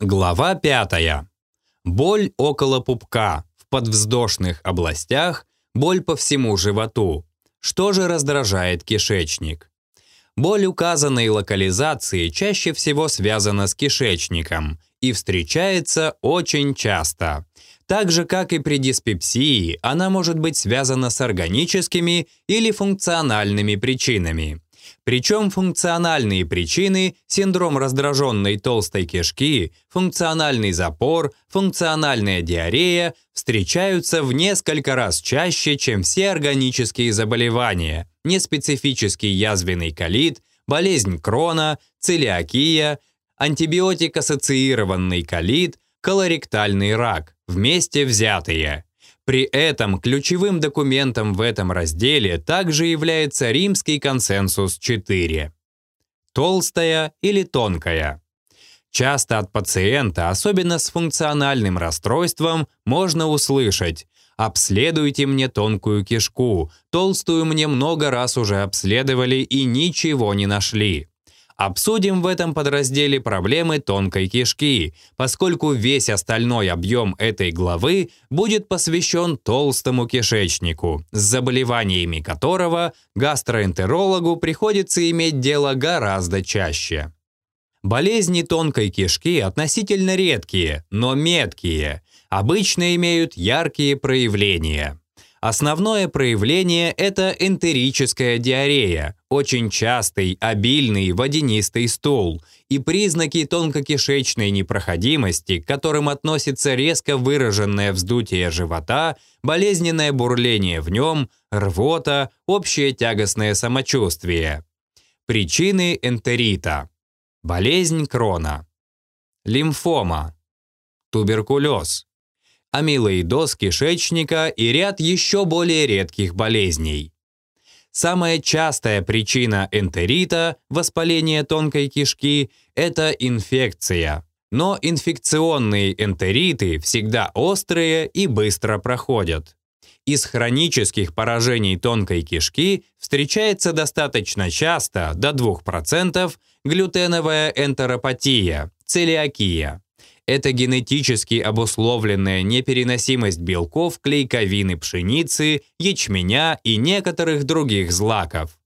Глава 5. Боль около пупка, в подвздошных областях, боль по всему животу. Что же раздражает кишечник? Боль указанной локализации чаще всего связана с кишечником и встречается очень часто. Так же, как и при диспепсии, она может быть связана с органическими или функциональными причинами. Причем функциональные причины – синдром раздраженной толстой кишки, функциональный запор, функциональная диарея – встречаются в несколько раз чаще, чем все органические заболевания, неспецифический язвенный колит, болезнь Крона, целиакия, антибиотик-ассоциированный колит, колоректальный рак, вместе взятые – при этом ключевым документом в этом разделе также является Римский консенсус 4. Толстая или тонкая. Часто от пациента, особенно с функциональным расстройством, можно услышать «Обследуйте мне тонкую кишку, толстую мне много раз уже обследовали и ничего не нашли». Обсудим в этом подразделе проблемы тонкой кишки, поскольку весь остальной объем этой главы будет посвящен толстому кишечнику, с заболеваниями которого гастроэнтерологу приходится иметь дело гораздо чаще. Болезни тонкой кишки относительно редкие, но меткие, обычно имеют яркие проявления – Основное проявление – это энтерическая диарея, очень частый, обильный, водянистый стул и признаки тонкокишечной непроходимости, к которым относится резко выраженное вздутие живота, болезненное бурление в нем, рвота, общее тягостное самочувствие. Причины энтерита. Болезнь крона. Лимфома. Туберкулез амилоидоз кишечника и ряд еще более редких болезней. Самая частая причина энтерита, воспаления тонкой кишки, это инфекция. Но инфекционные энтериты всегда острые и быстро проходят. Из хронических поражений тонкой кишки встречается достаточно часто, до 2%, глютеновая энтеропатия, целиакия. Это генетически обусловленная непереносимость белков клейковины пшеницы, ячменя и некоторых других злаков.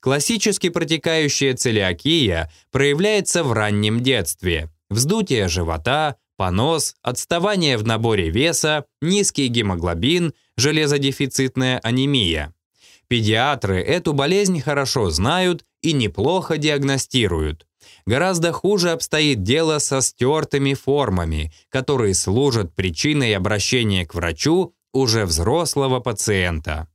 Классически протекающая целиакия проявляется в раннем детстве. Вздутие живота, понос, отставание в наборе веса, низкий гемоглобин, железодефицитная анемия. Педиатры эту болезнь хорошо знают и неплохо диагностируют. Гораздо хуже обстоит дело со стертыми формами, которые служат причиной обращения к врачу уже взрослого пациента.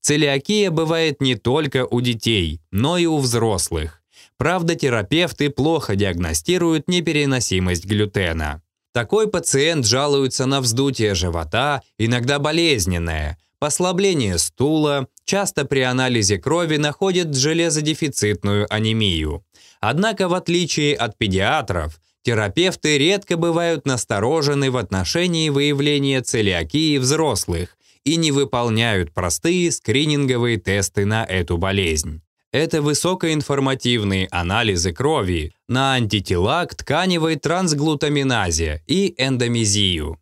Целиакия бывает не только у детей, но и у взрослых. Правда, терапевты плохо диагностируют непереносимость глютена. Такой пациент жалуется на вздутие живота, иногда болезненное, послабление стула, часто при анализе крови находят железодефицитную анемию. Однако, в отличие от педиатров, терапевты редко бывают насторожены в отношении выявления целиакии взрослых и не выполняют простые скрининговые тесты на эту болезнь. Это высокоинформативные анализы крови на антитела к тканевой трансглутаминазе и эндомезию.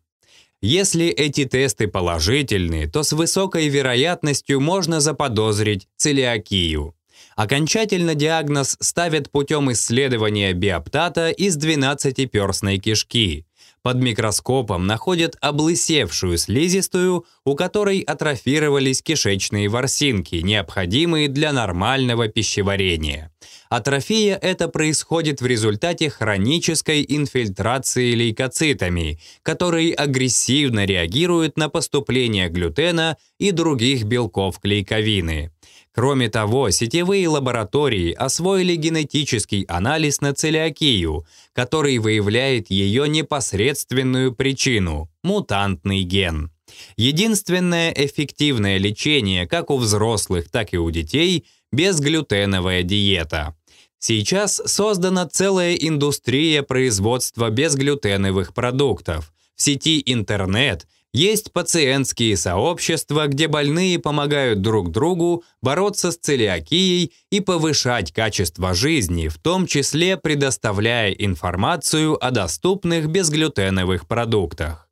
Если эти тесты положительны, то с высокой вероятностью можно заподозрить целиакию. Окончательно диагноз ставят путем исследования биоптата из 12-перстной кишки. Под микроскопом находят облысевшую слизистую, у которой атрофировались кишечные ворсинки, необходимые для нормального пищеварения. Атрофия это происходит в результате хронической инфильтрации лейкоцитами, которые агрессивно реагируют на поступление глютена и других белков клейковины. Кроме того, сетевые лаборатории освоили генетический анализ на целиакию, который выявляет ее непосредственную причину – мутантный ген. Единственное эффективное лечение как у взрослых, так и у детей – безглютеновая диета. Сейчас создана целая индустрия производства безглютеновых продуктов. В сети интернет Есть пациентские сообщества, где больные помогают друг другу бороться с целиакией и повышать качество жизни, в том числе предоставляя информацию о доступных безглютеновых продуктах.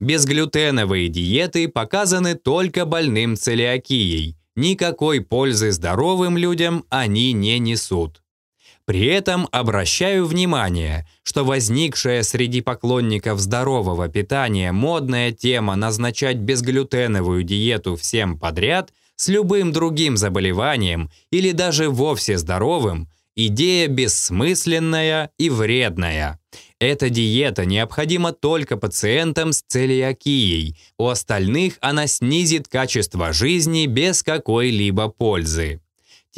Безглютеновые диеты показаны только больным целиакией. Никакой пользы здоровым людям они не несут. При этом обращаю внимание, что возникшая среди поклонников здорового питания модная тема назначать безглютеновую диету всем подряд с любым другим заболеванием или даже вовсе здоровым – идея бессмысленная и вредная. Эта диета необходима только пациентам с целиакией, у остальных она снизит качество жизни без какой-либо пользы.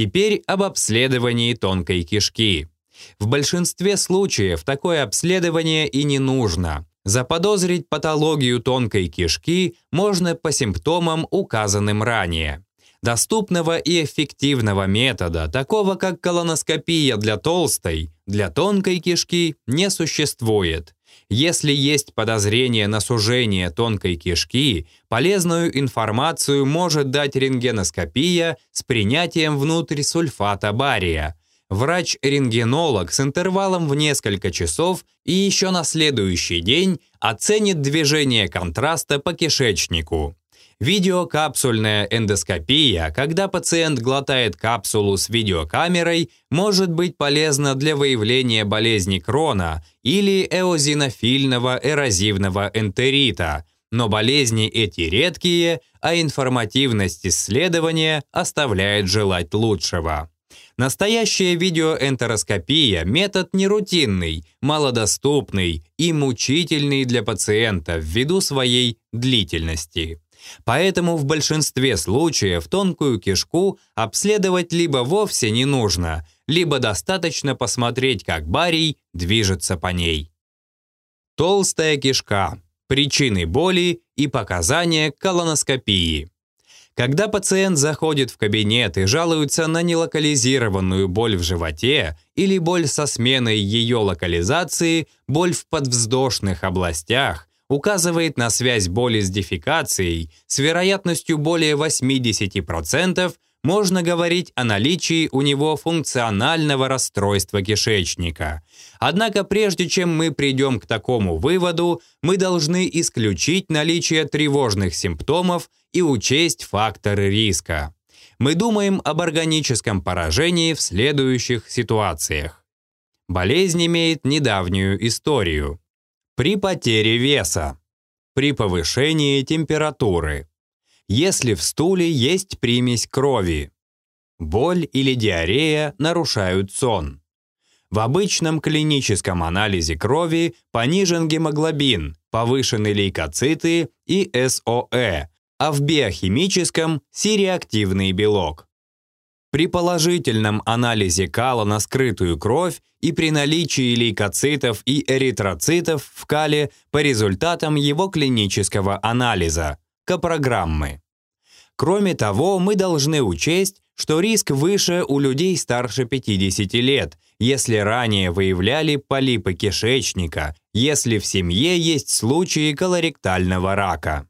Теперь об обследовании тонкой кишки. В большинстве случаев такое обследование и не нужно. Заподозрить патологию тонкой кишки можно по симптомам, указанным ранее. Доступного и эффективного метода, такого как колоноскопия для толстой, для тонкой кишки, не существует. Если есть подозрение на сужение тонкой кишки, полезную информацию может дать рентгеноскопия с принятием внутрь сульфата бария. Врач-рентгенолог с интервалом в несколько часов и еще на следующий день оценит движение контраста по кишечнику. Видеокапсульная эндоскопия, когда пациент глотает капсулу с видеокамерой, может быть полезна для выявления болезни Крона или эозинофильного эрозивного энтерита, но болезни эти редкие, а информативность исследования оставляет желать лучшего. Настоящая видеоэнтероскопия – метод нерутинный, малодоступный и мучительный для пациента ввиду своей длительности. Поэтому в большинстве случаев тонкую кишку обследовать либо вовсе не нужно, либо достаточно посмотреть, как барий движется по ней. Толстая кишка. Причины боли и показания колоноскопии. Когда пациент заходит в кабинет и жалуется на нелокализированную боль в животе или боль со сменой ее локализации, боль в подвздошных областях, указывает на связь боли с дефекацией с вероятностью более 80%, можно говорить о наличии у него функционального расстройства кишечника. Однако прежде чем мы придем к такому выводу, мы должны исключить наличие тревожных симптомов и учесть факторы риска. Мы думаем об органическом поражении в следующих ситуациях. Болезнь имеет недавнюю историю при потере веса, при повышении температуры, если в стуле есть примесь крови, боль или диарея нарушают сон. В обычном клиническом анализе крови понижен гемоглобин, повышены лейкоциты и СОЭ, а в биохимическом – сиреактивный белок. При положительном анализе кала на скрытую кровь и при наличии лейкоцитов и эритроцитов в кале по результатам его клинического анализа, капрограммы. Кроме того, мы должны учесть, что риск выше у людей старше 50 лет, если ранее выявляли полипы кишечника, если в семье есть случаи колоректального рака.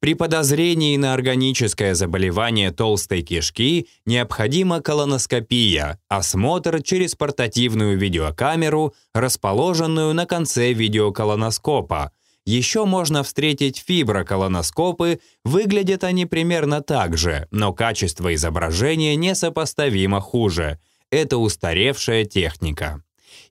При подозрении на органическое заболевание толстой кишки необходима колоноскопия, осмотр через портативную видеокамеру, расположенную на конце видеоколоноскопа. Еще можно встретить фиброколоноскопы, выглядят они примерно так же, но качество изображения несопоставимо хуже. Это устаревшая техника.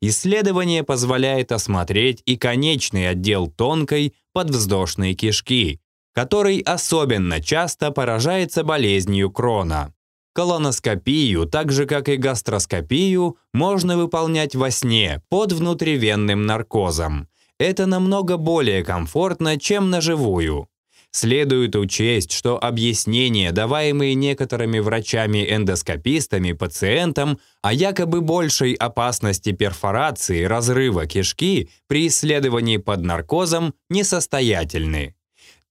Исследование позволяет осмотреть и конечный отдел тонкой подвздошной кишки, который особенно часто поражается болезнью крона. Колоноскопию, так же как и гастроскопию, можно выполнять во сне под внутривенным наркозом. Это намного более комфортно, чем на живую. Следует учесть, что объяснения, даваемые некоторыми врачами-эндоскопистами пациентам о якобы большей опасности перфорации разрыва кишки при исследовании под наркозом, несостоятельны.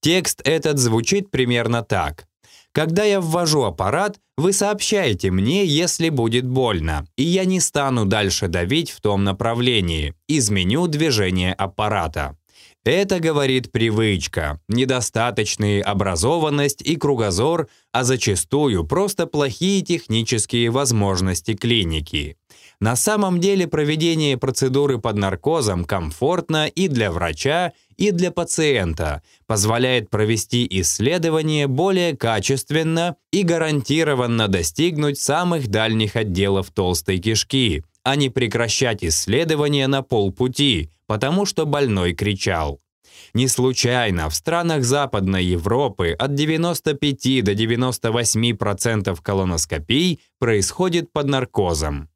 Текст этот звучит примерно так. Когда я ввожу аппарат, вы сообщаете мне, если будет больно, и я не стану дальше давить в том направлении, изменю движение аппарата. Это говорит привычка, недостаточная образованность и кругозор, а зачастую просто плохие технические возможности клиники. На самом деле проведение процедуры под наркозом комфортно и для врача, и для пациента, позволяет провести исследование более качественно и гарантированно достигнуть самых дальних отделов толстой кишки, а не прекращать исследование на полпути, потому что больной кричал. Не случайно в странах Западной Европы от 95 до 98% колоноскопий происходит под наркозом.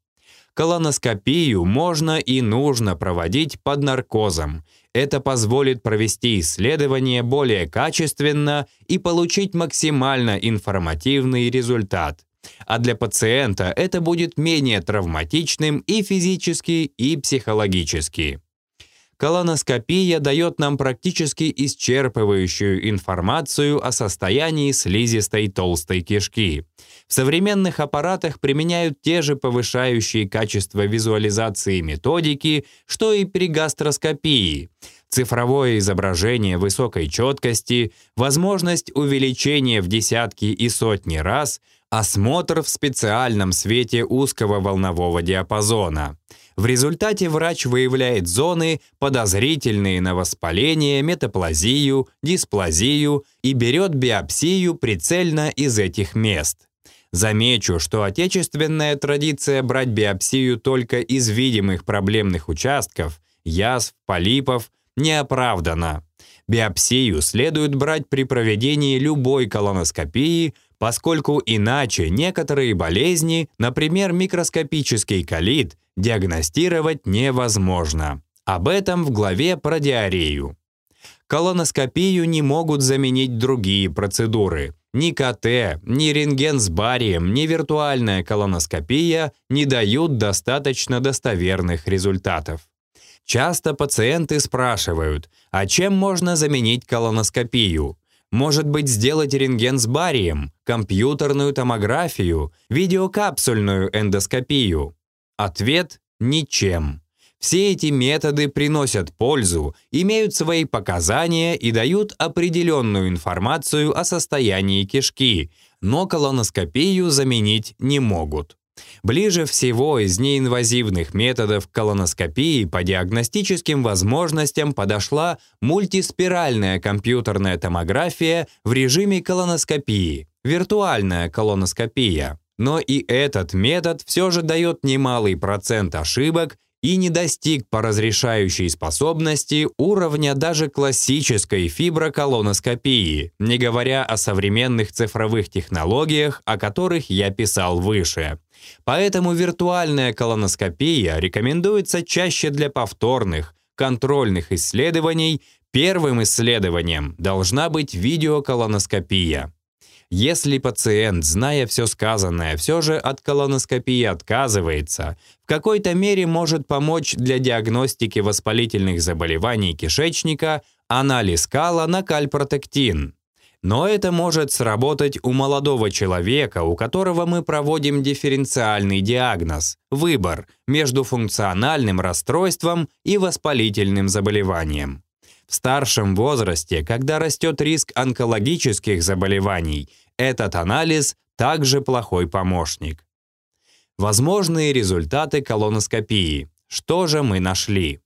Колоноскопию можно и нужно проводить под наркозом. Это позволит провести исследование более качественно и получить максимально информативный результат. А для пациента это будет менее травматичным и физически, и психологически. Колоноскопия дает нам практически исчерпывающую информацию о состоянии слизистой толстой кишки. В современных аппаратах применяют те же повышающие качество визуализации методики, что и при гастроскопии. Цифровое изображение высокой четкости, возможность увеличения в десятки и сотни раз, осмотр в специальном свете узкого волнового диапазона — в результате врач выявляет зоны, подозрительные на воспаление, метаплазию, дисплазию и берет биопсию прицельно из этих мест. Замечу, что отечественная традиция брать биопсию только из видимых проблемных участков, язв, полипов, не оправдана. Биопсию следует брать при проведении любой колоноскопии, поскольку иначе некоторые болезни, например, микроскопический колит, диагностировать невозможно. Об этом в главе про диарею. Колоноскопию не могут заменить другие процедуры. Ни КТ, ни рентген с барием, ни виртуальная колоноскопия не дают достаточно достоверных результатов. Часто пациенты спрашивают, а чем можно заменить колоноскопию? Может быть, сделать рентген с барием, компьютерную томографию, видеокапсульную эндоскопию? Ответ – ничем. Все эти методы приносят пользу, имеют свои показания и дают определенную информацию о состоянии кишки, но колоноскопию заменить не могут. Ближе всего из неинвазивных методов колоноскопии по диагностическим возможностям подошла мультиспиральная компьютерная томография в режиме колоноскопии, виртуальная колоноскопия. Но и этот метод все же дает немалый процент ошибок и не достиг по разрешающей способности уровня даже классической фиброколоноскопии, не говоря о современных цифровых технологиях, о которых я писал выше. Поэтому виртуальная колоноскопия рекомендуется чаще для повторных, контрольных исследований. Первым исследованием должна быть видеоколоноскопия. Если пациент, зная все сказанное, все же от колоноскопии отказывается, в какой-то мере может помочь для диагностики воспалительных заболеваний кишечника анализ кала на кальпротектин. Но это может сработать у молодого человека, у которого мы проводим дифференциальный диагноз, выбор между функциональным расстройством и воспалительным заболеванием. В старшем возрасте, когда растет риск онкологических заболеваний, этот анализ также плохой помощник. Возможные результаты колоноскопии. Что же мы нашли?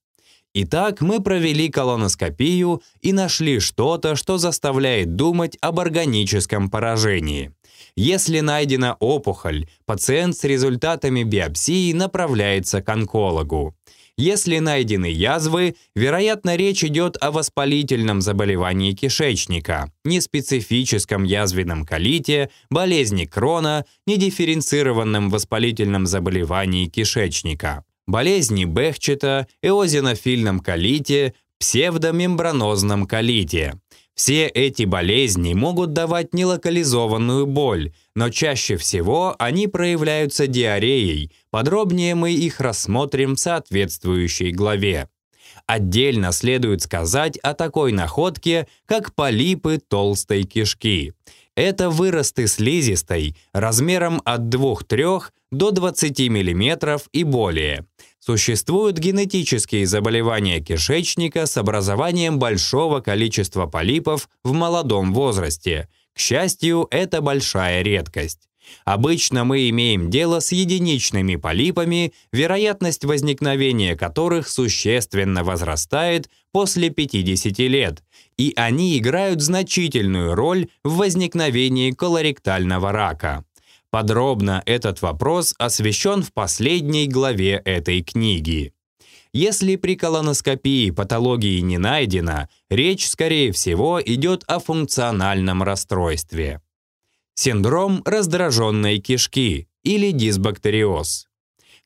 Итак, мы провели колоноскопию и нашли что-то, что заставляет думать об органическом поражении. Если найдена опухоль, пациент с результатами биопсии направляется к онкологу. Если найдены язвы, вероятно, речь идет о воспалительном заболевании кишечника, неспецифическом язвенном колите, болезни Крона, недифференцированном воспалительном заболевании кишечника, болезни Бехчета, эозинофильном колите, псевдомембранозном колите. Все эти болезни могут давать нелокализованную боль, но чаще всего они проявляются диареей. Подробнее мы их рассмотрим в соответствующей главе. Отдельно следует сказать о такой находке, как полипы толстой кишки. Это выросты слизистой размером от 2-3 до 20 мм и более. Существуют генетические заболевания кишечника с образованием большого количества полипов в молодом возрасте. К счастью, это большая редкость. Обычно мы имеем дело с единичными полипами, вероятность возникновения которых существенно возрастает после 50 лет, и они играют значительную роль в возникновении колоректального рака. Подробно этот вопрос освещен в последней главе этой книги. Если при колоноскопии патологии не найдено, речь, скорее всего, идет о функциональном расстройстве. Синдром раздраженной кишки или дисбактериоз.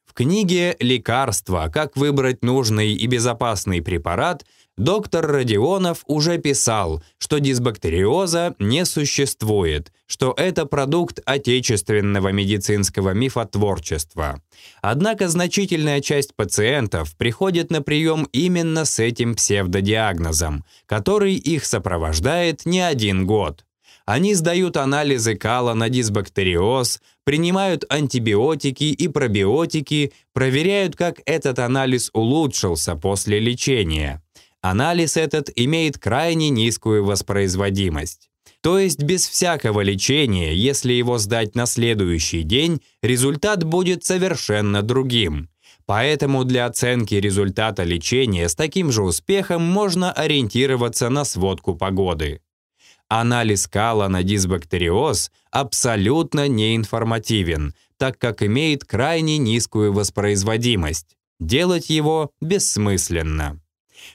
В книге «Лекарства. Как выбрать нужный и безопасный препарат» доктор Родионов уже писал, что дисбактериоза не существует, что это продукт отечественного медицинского мифотворчества. Однако значительная часть пациентов приходит на прием именно с этим псевдодиагнозом, который их сопровождает не один год. Они сдают анализы кала на дисбактериоз, принимают антибиотики и пробиотики, проверяют, как этот анализ улучшился после лечения. Анализ этот имеет крайне низкую воспроизводимость. То есть без всякого лечения, если его сдать на следующий день, результат будет совершенно другим. Поэтому для оценки результата лечения с таким же успехом можно ориентироваться на сводку погоды. Анализ кала на дисбактериоз абсолютно неинформативен, так как имеет крайне низкую воспроизводимость. Делать его бессмысленно.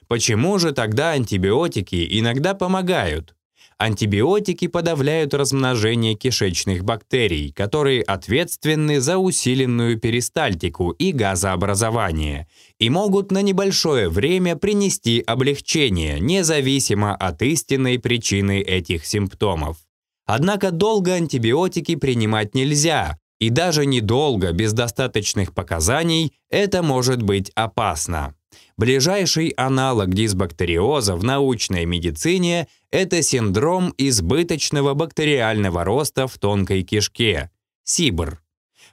Почему же тогда антибиотики иногда помогают? Антибиотики подавляют размножение кишечных бактерий, которые ответственны за усиленную перистальтику и газообразование, и могут на небольшое время принести облегчение, независимо от истинной причины этих симптомов. Однако долго антибиотики принимать нельзя, и даже недолго, без достаточных показаний, это может быть опасно. Ближайший аналог дисбактериоза в научной медицине – это синдром избыточного бактериального роста в тонкой кишке – СИБР.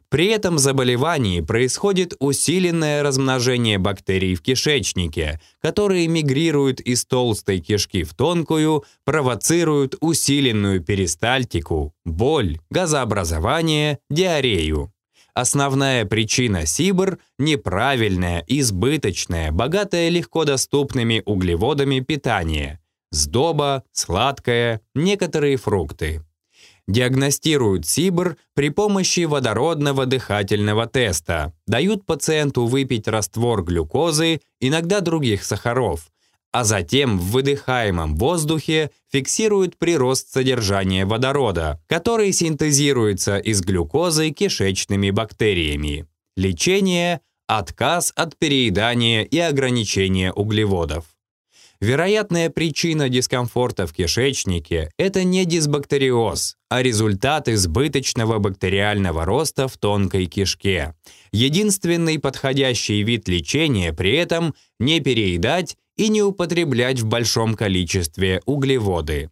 При этом заболевании происходит усиленное размножение бактерий в кишечнике, которые мигрируют из толстой кишки в тонкую, провоцируют усиленную перистальтику, боль, газообразование, диарею. Основная причина СИБР – неправильное, избыточное, богатое легкодоступными углеводами питание. Сдоба, сладкое, некоторые фрукты. Диагностируют СИБР при помощи водородного дыхательного теста. Дают пациенту выпить раствор глюкозы, иногда других сахаров, а затем в выдыхаемом воздухе фиксируют прирост содержания водорода, который синтезируется из глюкозы кишечными бактериями. Лечение – отказ от переедания и ограничения углеводов. Вероятная причина дискомфорта в кишечнике – это не дисбактериоз, а результат избыточного бактериального роста в тонкой кишке. Единственный подходящий вид лечения при этом – не переедать и не употреблять в большом количестве углеводы.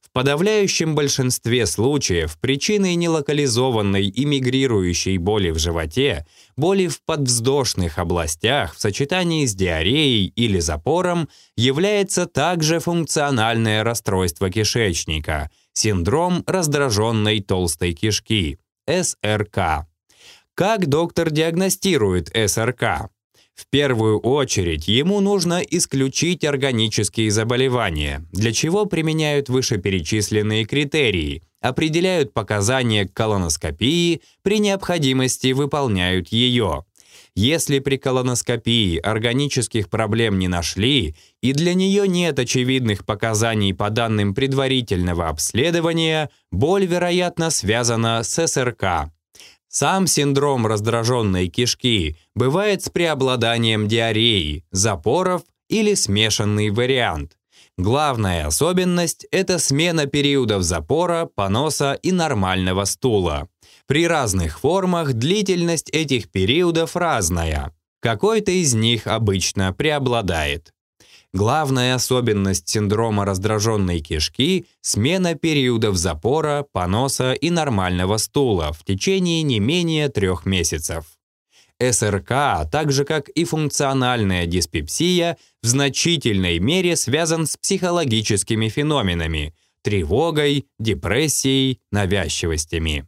В подавляющем большинстве случаев причиной нелокализованной и мигрирующей боли в животе, боли в подвздошных областях в сочетании с диареей или запором является также функциональное расстройство кишечника, синдром раздраженной толстой кишки, СРК. Как доктор диагностирует СРК? В первую очередь ему нужно исключить органические заболевания, для чего применяют вышеперечисленные критерии, определяют показания к колоноскопии, при необходимости выполняют ее. Если при колоноскопии органических проблем не нашли и для нее нет очевидных показаний по данным предварительного обследования, боль, вероятно, связана с СРК. Сам синдром раздраженной кишки бывает с преобладанием диареи, запоров или смешанный вариант. Главная особенность – это смена периодов запора, поноса и нормального стула. При разных формах длительность этих периодов разная. Какой-то из них обычно преобладает. Главная особенность синдрома раздраженной кишки – смена периодов запора, поноса и нормального стула в течение не менее трех месяцев. СРК, так же как и функциональная диспепсия, в значительной мере связан с психологическими феноменами – тревогой, депрессией, навязчивостями.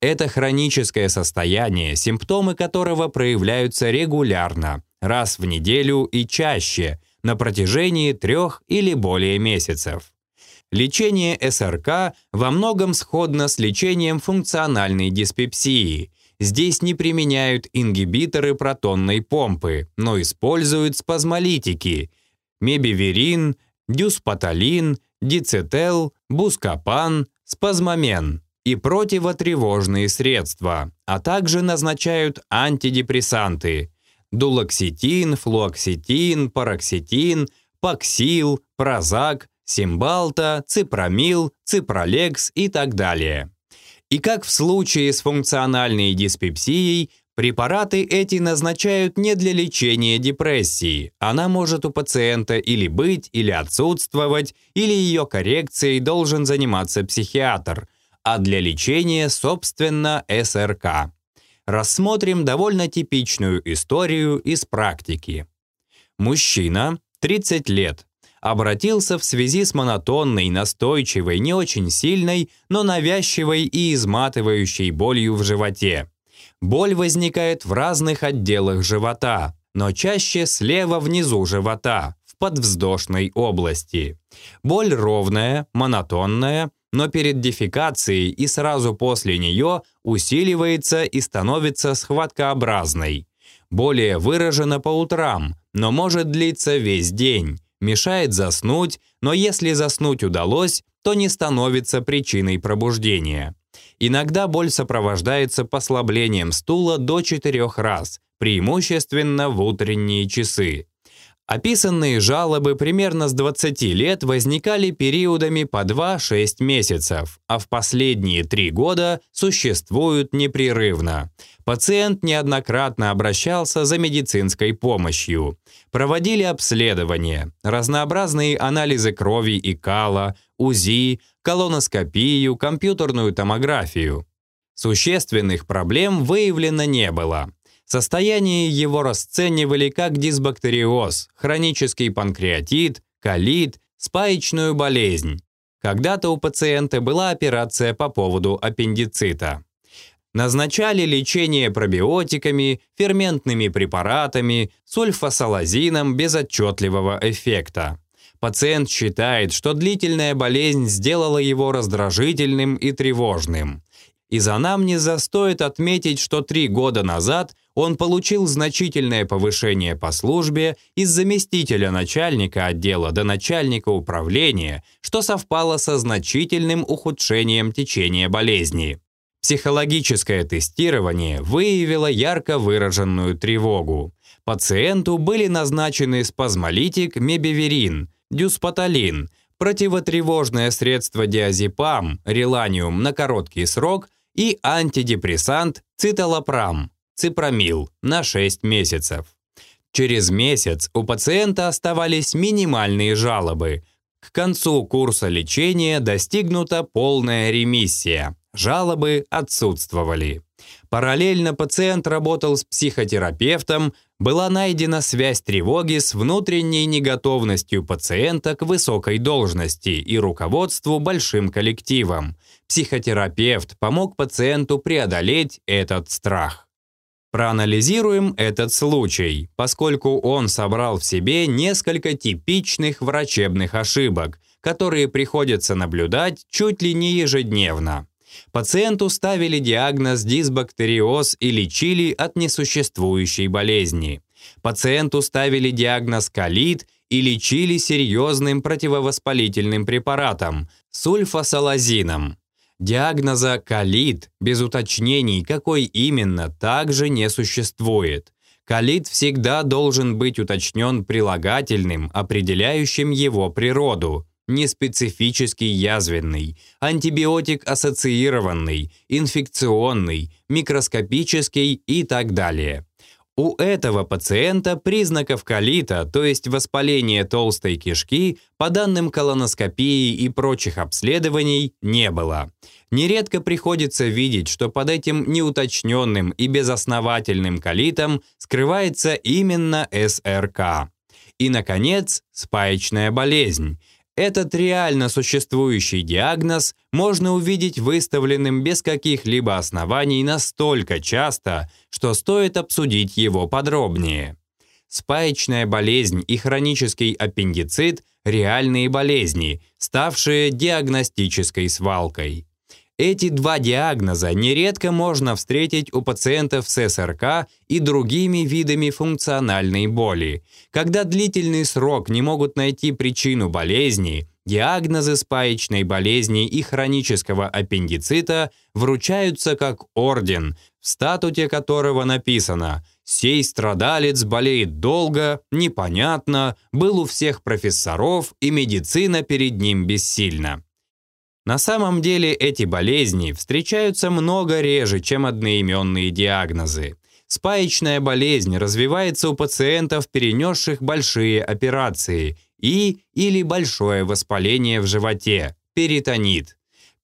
Это хроническое состояние, симптомы которого проявляются регулярно, раз в неделю и чаще, на протяжении трех или более месяцев. Лечение СРК во многом сходно с лечением функциональной диспепсии. Здесь не применяют ингибиторы протонной помпы, но используют спазмолитики – мебиверин, дюспаталин, дицетел, бускопан, спазмомен и противотревожные средства, а также назначают антидепрессанты – дулоксетин, флуоксетин, пароксетин, паксил, прозак, симбалта, ципромил, ципролекс и так далее. И как в случае с функциональной диспепсией, препараты эти назначают не для лечения депрессии. Она может у пациента или быть, или отсутствовать, или ее коррекцией должен заниматься психиатр – а для лечения, собственно, СРК. Рассмотрим довольно типичную историю из практики. Мужчина, 30 лет, обратился в связи с монотонной, настойчивой, не очень сильной, но навязчивой и изматывающей болью в животе. Боль возникает в разных отделах живота, но чаще слева внизу живота, в подвздошной области. Боль ровная, монотонная, но перед дефекацией и сразу после нее усиливается и становится схваткообразной. Более выражена по утрам, но может длиться весь день, мешает заснуть, но если заснуть удалось, то не становится причиной пробуждения. Иногда боль сопровождается послаблением стула до 4 раз, преимущественно в утренние часы. Описанные жалобы примерно с 20 лет возникали периодами по 2-6 месяцев, а в последние три года существуют непрерывно. Пациент неоднократно обращался за медицинской помощью. Проводили обследования, разнообразные анализы крови и кала, УЗИ, колоноскопию, компьютерную томографию. Существенных проблем выявлено не было. Состояние его расценивали как дисбактериоз, хронический панкреатит, колит, спаечную болезнь. Когда-то у пациента была операция по поводу аппендицита. Назначали лечение пробиотиками, ферментными препаратами, сульфасалазином без отчетливого эффекта. Пациент считает, что длительная болезнь сделала его раздражительным и тревожным. Из анамнеза стоит отметить, что три года назад он получил значительное повышение по службе из заместителя начальника отдела до начальника управления, что совпало со значительным ухудшением течения болезни. Психологическое тестирование выявило ярко выраженную тревогу. Пациенту были назначены спазмолитик мебиверин, дюспаталин, противотревожное средство диазепам, реланиум на короткий срок – и антидепрессант циталопрам, ципромил на 6 месяцев. Через месяц у пациента оставались минимальные жалобы. К концу курса лечения достигнута полная ремиссия. Жалобы отсутствовали. Параллельно пациент работал с психотерапевтом, была найдена связь тревоги с внутренней неготовностью пациента к высокой должности и руководству большим коллективом. Психотерапевт помог пациенту преодолеть этот страх. Проанализируем этот случай, поскольку он собрал в себе несколько типичных врачебных ошибок, которые приходится наблюдать чуть ли не ежедневно. Пациенту ставили диагноз дисбактериоз и лечили от несуществующей болезни. Пациенту ставили диагноз колит и лечили серьезным противовоспалительным препаратом – сульфасалазином. Диагноза колит без уточнений, какой именно, также не существует. Колит всегда должен быть уточнен прилагательным, определяющим его природу – неспецифический язвенный, антибиотик-ассоциированный, инфекционный, микроскопический и так далее. У этого пациента признаков колита, то есть воспаления толстой кишки, по данным колоноскопии и прочих обследований, не было. Нередко приходится видеть, что под этим неуточненным и безосновательным колитом скрывается именно СРК. И, наконец, спаечная болезнь. Этот реально существующий диагноз можно увидеть выставленным без каких-либо оснований настолько часто, что стоит обсудить его подробнее. Спаечная болезнь и хронический аппендицит – реальные болезни, ставшие диагностической свалкой. Эти два диагноза нередко можно встретить у пациентов с СРК и другими видами функциональной боли. Когда длительный срок не могут найти причину болезни, диагнозы спаечной болезни и хронического аппендицита вручаются как орден, в статуте которого написано «Сей страдалец болеет долго, непонятно, был у всех профессоров, и медицина перед ним бессильна». На самом деле эти болезни встречаются много реже, чем одноименные диагнозы. Спаечная болезнь развивается у пациентов, перенесших большие операции и или большое воспаление в животе, перитонит.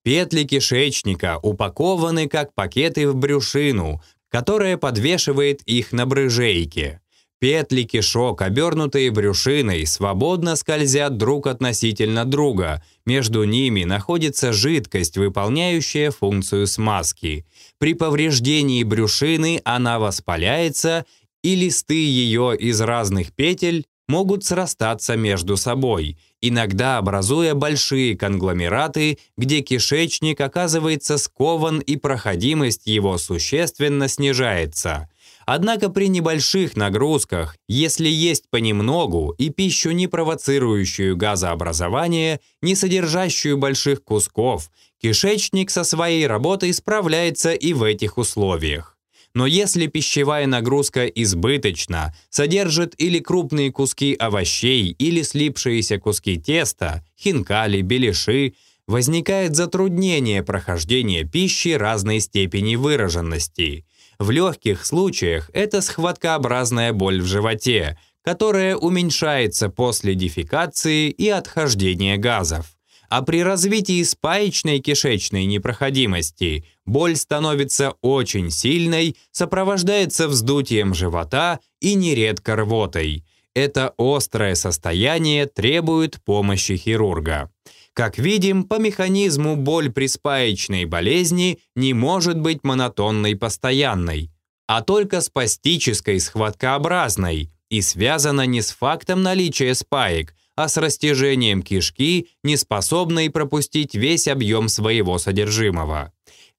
Петли кишечника упакованы как пакеты в брюшину, которая подвешивает их на брыжейке. Петли кишок, обернутые брюшиной, свободно скользят друг относительно друга. Между ними находится жидкость, выполняющая функцию смазки. При повреждении брюшины она воспаляется, и листы ее из разных петель могут срастаться между собой, иногда образуя большие конгломераты, где кишечник оказывается скован и проходимость его существенно снижается – Однако при небольших нагрузках, если есть понемногу и пищу, не провоцирующую газообразование, не содержащую больших кусков, кишечник со своей работой справляется и в этих условиях. Но если пищевая нагрузка избыточна, содержит или крупные куски овощей, или слипшиеся куски теста, хинкали, беляши, возникает затруднение прохождения пищи разной степени выраженности – в легких случаях это схваткообразная боль в животе, которая уменьшается после дефекации и отхождения газов. А при развитии спаечной кишечной непроходимости боль становится очень сильной, сопровождается вздутием живота и нередко рвотой. Это острое состояние требует помощи хирурга. Как видим, по механизму боль при спаечной болезни не может быть монотонной постоянной, а только спастической схваткообразной и связана не с фактом наличия спаек, а с растяжением кишки, не способной пропустить весь объем своего содержимого.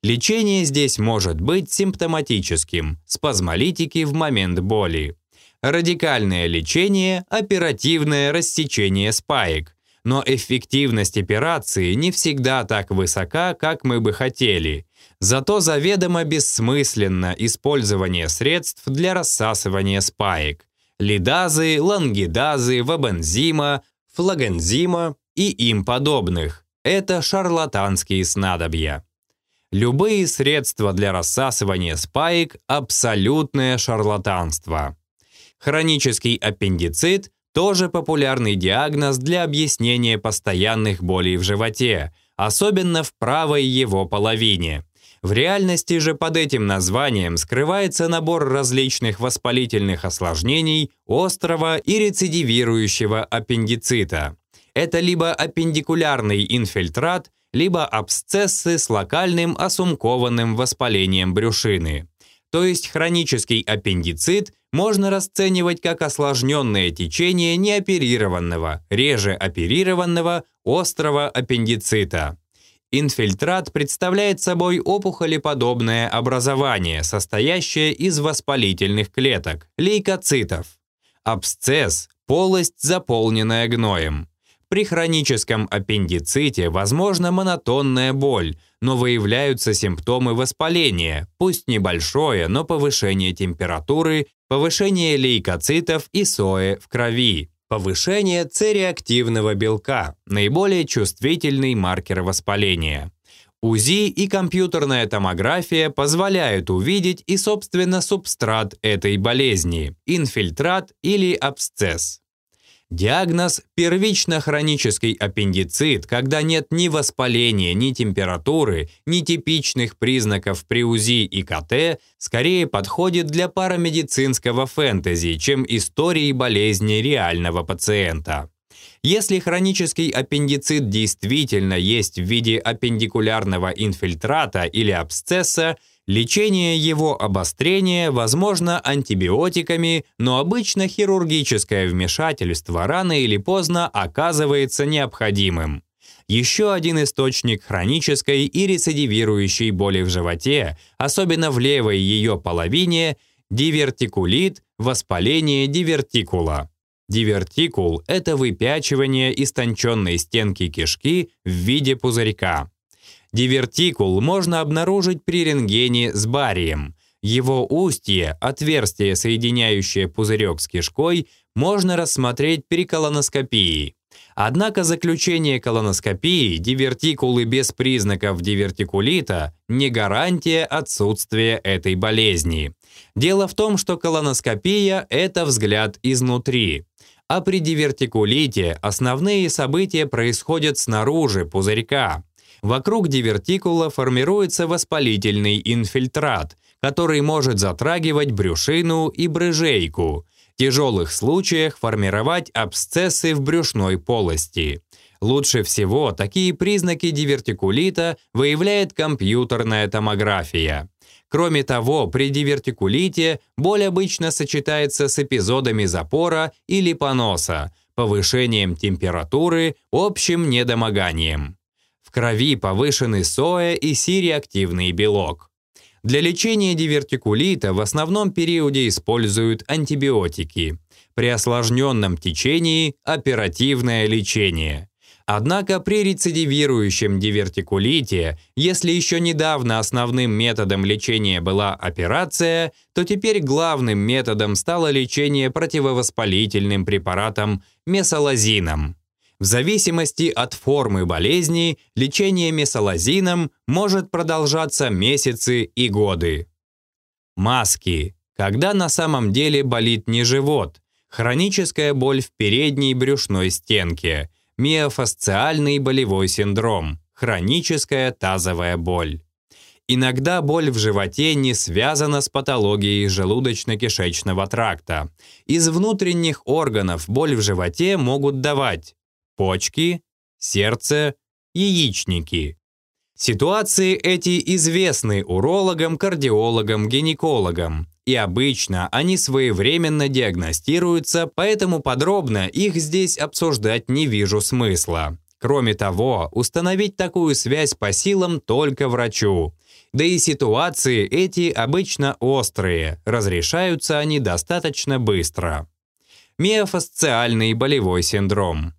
Лечение здесь может быть симптоматическим, спазмолитики в момент боли. Радикальное лечение – оперативное рассечение спаек – но эффективность операции не всегда так высока, как мы бы хотели. Зато заведомо бессмысленно использование средств для рассасывания спаек. Лидазы, лангидазы, вабензима, флагензима и им подобных. Это шарлатанские снадобья. Любые средства для рассасывания спаек – абсолютное шарлатанство. Хронический аппендицит тоже популярный диагноз для объяснения постоянных болей в животе, особенно в правой его половине. В реальности же под этим названием скрывается набор различных воспалительных осложнений острого и рецидивирующего аппендицита. Это либо аппендикулярный инфильтрат, либо абсцессы с локальным осумкованным воспалением брюшины. То есть хронический аппендицит можно расценивать как осложненное течение неоперированного, реже оперированного, острого аппендицита. Инфильтрат представляет собой опухолеподобное образование, состоящее из воспалительных клеток, лейкоцитов. Абсцесс – полость, заполненная гноем. При хроническом аппендиците возможна монотонная боль, но выявляются симптомы воспаления, пусть небольшое, но повышение температуры, повышение лейкоцитов и сои в крови, повышение цереактивного белка, наиболее чувствительный маркер воспаления. УЗИ и компьютерная томография позволяют увидеть и, собственно, субстрат этой болезни – инфильтрат или абсцесс. Диагноз – первично-хронический аппендицит, когда нет ни воспаления, ни температуры, ни типичных признаков при УЗИ и КТ, скорее подходит для парамедицинского фэнтези, чем истории болезни реального пациента. Если хронический аппендицит действительно есть в виде аппендикулярного инфильтрата или абсцесса, Лечение его обострения возможно антибиотиками, но обычно хирургическое вмешательство рано или поздно оказывается необходимым. Еще один источник хронической и рецидивирующей боли в животе, особенно в левой ее половине, дивертикулит, воспаление дивертикула. Дивертикул – это выпячивание истонченной стенки кишки в виде пузырька. Дивертикул можно обнаружить при рентгене с барием. Его устье, отверстие, соединяющее пузырек с кишкой, можно рассмотреть при колоноскопии. Однако заключение колоноскопии дивертикулы без признаков дивертикулита не гарантия отсутствия этой болезни. Дело в том, что колоноскопия – это взгляд изнутри. А при дивертикулите основные события происходят снаружи пузырька. Вокруг дивертикула формируется воспалительный инфильтрат, который может затрагивать брюшину и брыжейку, в тяжелых случаях формировать абсцессы в брюшной полости. Лучше всего такие признаки дивертикулита выявляет компьютерная томография. Кроме того, при дивертикулите боль обычно сочетается с эпизодами запора или поноса, повышением температуры, общим недомоганием. В крови повышены соя и сиреактивный белок. Для лечения дивертикулита в основном периоде используют антибиотики. При осложненном течении – оперативное лечение. Однако при рецидивирующем дивертикулите, если еще недавно основным методом лечения была операция, то теперь главным методом стало лечение противовоспалительным препаратом месалазином. В зависимости от формы болезни, лечение месалазином может продолжаться месяцы и годы. Маски. Когда на самом деле болит не живот, хроническая боль в передней брюшной стенке, миофасциальный болевой синдром, хроническая тазовая боль. Иногда боль в животе не связана с патологией желудочно-кишечного тракта. Из внутренних органов боль в животе могут давать почки, сердце, яичники. Ситуации эти известны урологам, кардиологам, гинекологам, и обычно они своевременно диагностируются, поэтому подробно их здесь обсуждать не вижу смысла. Кроме того, установить такую связь по силам только врачу. Да и ситуации эти обычно острые, разрешаются они достаточно быстро. Миофасциальный болевой синдром.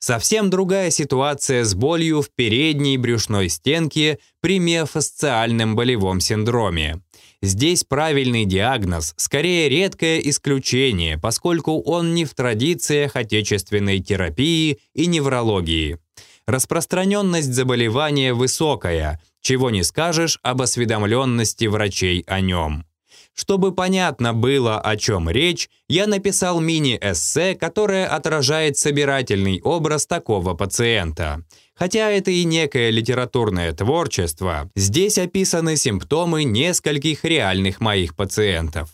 Совсем другая ситуация с болью в передней брюшной стенке при миофасциальном болевом синдроме. Здесь правильный диагноз скорее редкое исключение, поскольку он не в традициях отечественной терапии и неврологии. Распространенность заболевания высокая, чего не скажешь об осведомленности врачей о нем. Чтобы понятно было, о чем речь, я написал мини-эссе, которое отражает собирательный образ такого пациента. Хотя это и некое литературное творчество, здесь описаны симптомы нескольких реальных моих пациентов.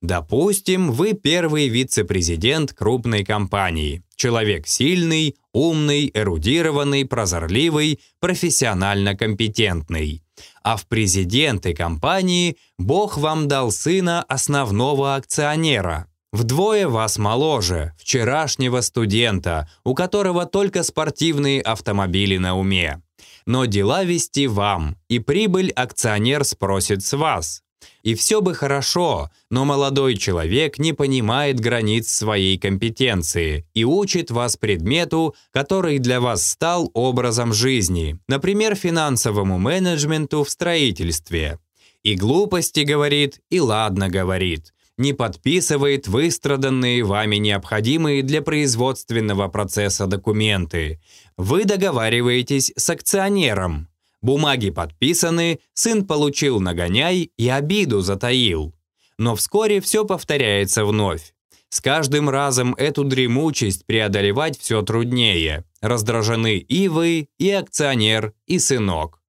Допустим, вы первый вице-президент крупной компании. Человек сильный, умный, эрудированный, прозорливый, профессионально компетентный а в президенты компании Бог вам дал сына основного акционера. Вдвое вас моложе, вчерашнего студента, у которого только спортивные автомобили на уме. Но дела вести вам, и прибыль акционер спросит с вас. И все бы хорошо, но молодой человек не понимает границ своей компетенции и учит вас предмету, который для вас стал образом жизни, например, финансовому менеджменту в строительстве. И глупости говорит, и ладно говорит. Не подписывает выстраданные вами необходимые для производственного процесса документы. Вы договариваетесь с акционером, Бумаги подписаны, сын получил нагоняй и обиду затаил. Но вскоре все повторяется вновь. С каждым разом эту дремучесть преодолевать все труднее. Раздражены и вы, и акционер, и сынок.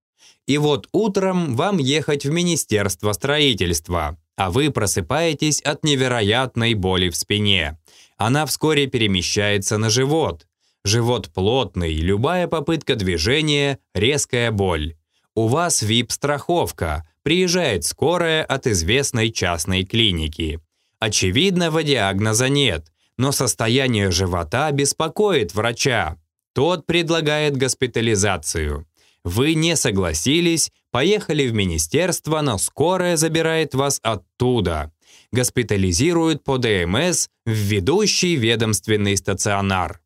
И вот утром вам ехать в Министерство строительства, а вы просыпаетесь от невероятной боли в спине. Она вскоре перемещается на живот. Живот плотный, любая попытка движения – резкая боль. У вас ВИП-страховка, приезжает скорая от известной частной клиники. Очевидного диагноза нет, но состояние живота беспокоит врача. Тот предлагает госпитализацию. Вы не согласились, поехали в министерство, но скорая забирает вас оттуда. Госпитализирует по ДМС в ведущий ведомственный стационар.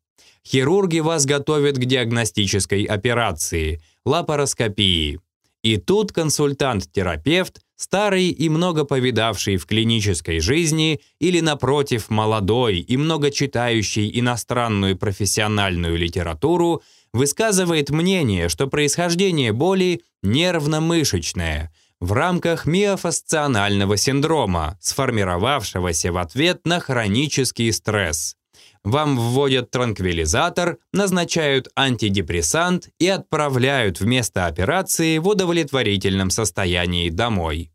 Хирурги вас готовят к диагностической операции – лапароскопии. И тут консультант-терапевт, старый и много повидавший в клинической жизни или, напротив, молодой и много читающий иностранную профессиональную литературу, высказывает мнение, что происхождение боли нервно-мышечное в рамках миофасционального синдрома, сформировавшегося в ответ на хронический стресс. Вам вводят транквилизатор, назначают антидепрессант и отправляют вместо операции в удовлетворительном состоянии домой.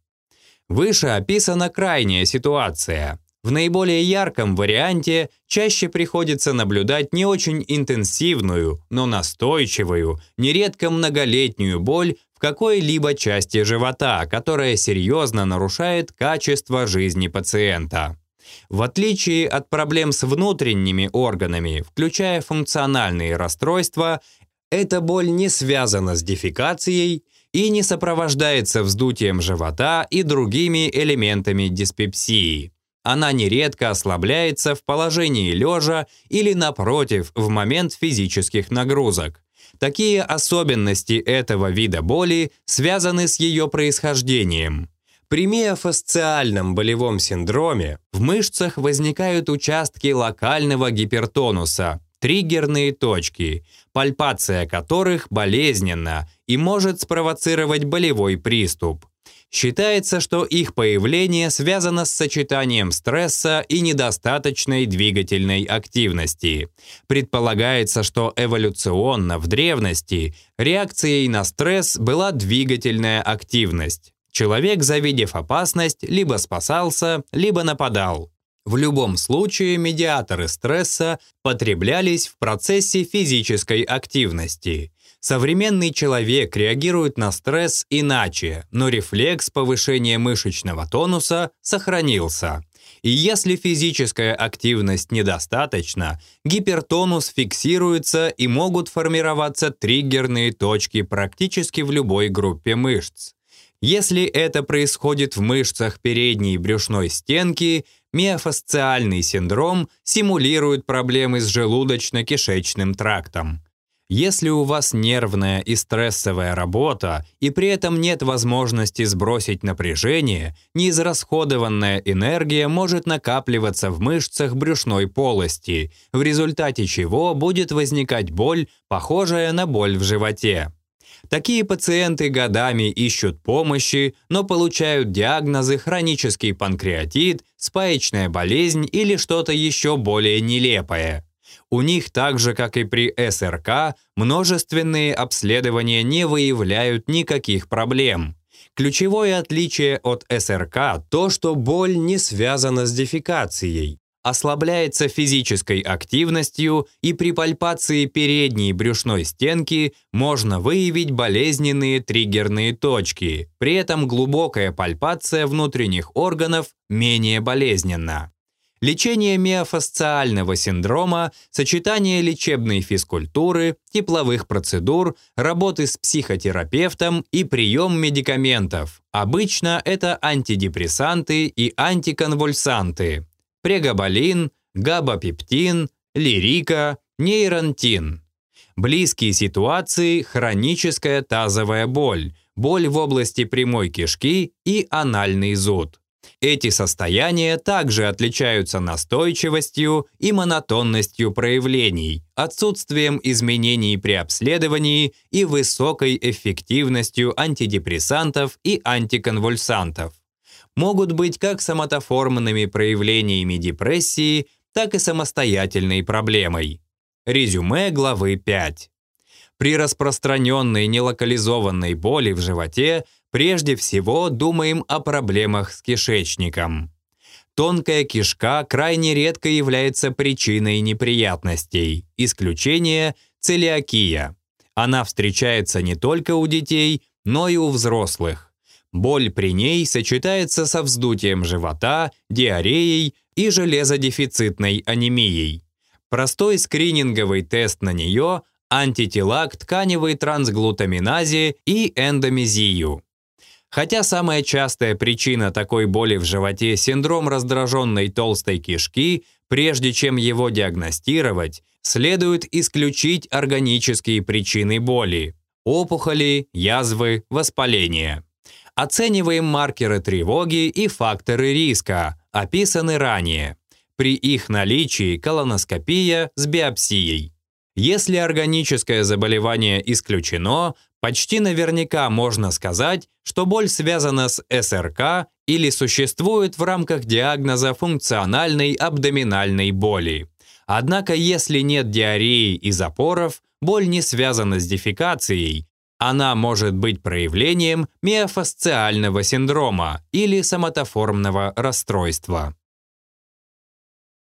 Выше описана крайняя ситуация. В наиболее ярком варианте чаще приходится наблюдать не очень интенсивную, но настойчивую, нередко многолетнюю боль в какой-либо части живота, которая серьезно нарушает качество жизни пациента. В отличие от проблем с внутренними органами, включая функциональные расстройства, эта боль не связана с дефекацией и не сопровождается вздутием живота и другими элементами диспепсии. Она нередко ослабляется в положении лежа или, напротив, в момент физических нагрузок. Такие особенности этого вида боли связаны с ее происхождением. При миофасциальном болевом синдроме в мышцах возникают участки локального гипертонуса, триггерные точки, пальпация которых болезненна и может спровоцировать болевой приступ. Считается, что их появление связано с сочетанием стресса и недостаточной двигательной активности. Предполагается, что эволюционно в древности реакцией на стресс была двигательная активность. Человек, завидев опасность, либо спасался, либо нападал. В любом случае медиаторы стресса потреблялись в процессе физической активности. Современный человек реагирует на стресс иначе, но рефлекс повышения мышечного тонуса сохранился. И если физическая активность недостаточна, гипертонус фиксируется и могут формироваться триггерные точки практически в любой группе мышц. Если это происходит в мышцах передней брюшной стенки, миофасциальный синдром симулирует проблемы с желудочно-кишечным трактом. Если у вас нервная и стрессовая работа, и при этом нет возможности сбросить напряжение, неизрасходованная энергия может накапливаться в мышцах брюшной полости, в результате чего будет возникать боль, похожая на боль в животе. Такие пациенты годами ищут помощи, но получают диагнозы хронический панкреатит, спаечная болезнь или что-то еще более нелепое. У них так же, как и при СРК, множественные обследования не выявляют никаких проблем. Ключевое отличие от СРК – то, что боль не связана с дефекацией ослабляется физической активностью, и при пальпации передней брюшной стенки можно выявить болезненные триггерные точки. При этом глубокая пальпация внутренних органов менее болезненна. Лечение миофасциального синдрома, сочетание лечебной физкультуры, тепловых процедур, работы с психотерапевтом и прием медикаментов. Обычно это антидепрессанты и антиконвульсанты прегаболин, габапептин, лирика, нейронтин. Близкие ситуации – хроническая тазовая боль, боль в области прямой кишки и анальный зуд. Эти состояния также отличаются настойчивостью и монотонностью проявлений, отсутствием изменений при обследовании и высокой эффективностью антидепрессантов и антиконвульсантов. Могут быть как соматоформными проявлениями депрессии, так и самостоятельной проблемой. Резюме главы 5. При распространенной нелокализованной боли в животе прежде всего думаем о проблемах с кишечником. Тонкая кишка крайне редко является причиной неприятностей. Исключение – целиакия. Она встречается не только у детей, но и у взрослых. Боль при ней сочетается со вздутием живота, диареей и железодефицитной анемией. Простой скрининговый тест на нее – антитела к тканевой трансглутаминазе и эндомезию. Хотя самая частая причина такой боли в животе – синдром раздраженной толстой кишки, прежде чем его диагностировать, следует исключить органические причины боли – опухоли, язвы, воспаления. Оцениваем маркеры тревоги и факторы риска, описаны ранее. При их наличии колоноскопия с биопсией. Если органическое заболевание исключено, почти наверняка можно сказать, что боль связана с СРК или существует в рамках диагноза функциональной абдоминальной боли. Однако, если нет диареи и запоров, боль не связана с дефекацией, она может быть проявлением миофасциального синдрома или соматоформного расстройства.